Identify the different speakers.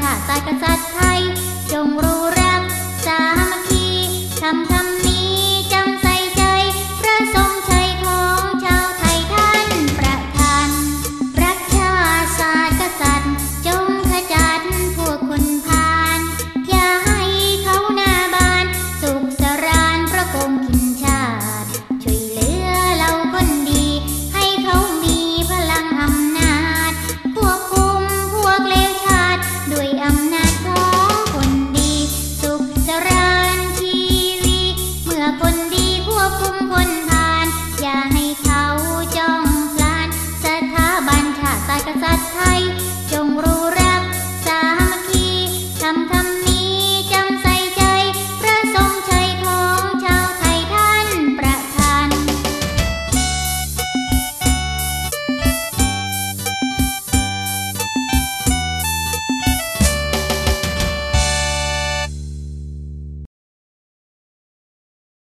Speaker 1: ชาติศาสตร์กษัตริย์ไทย จงรู้ ចងរ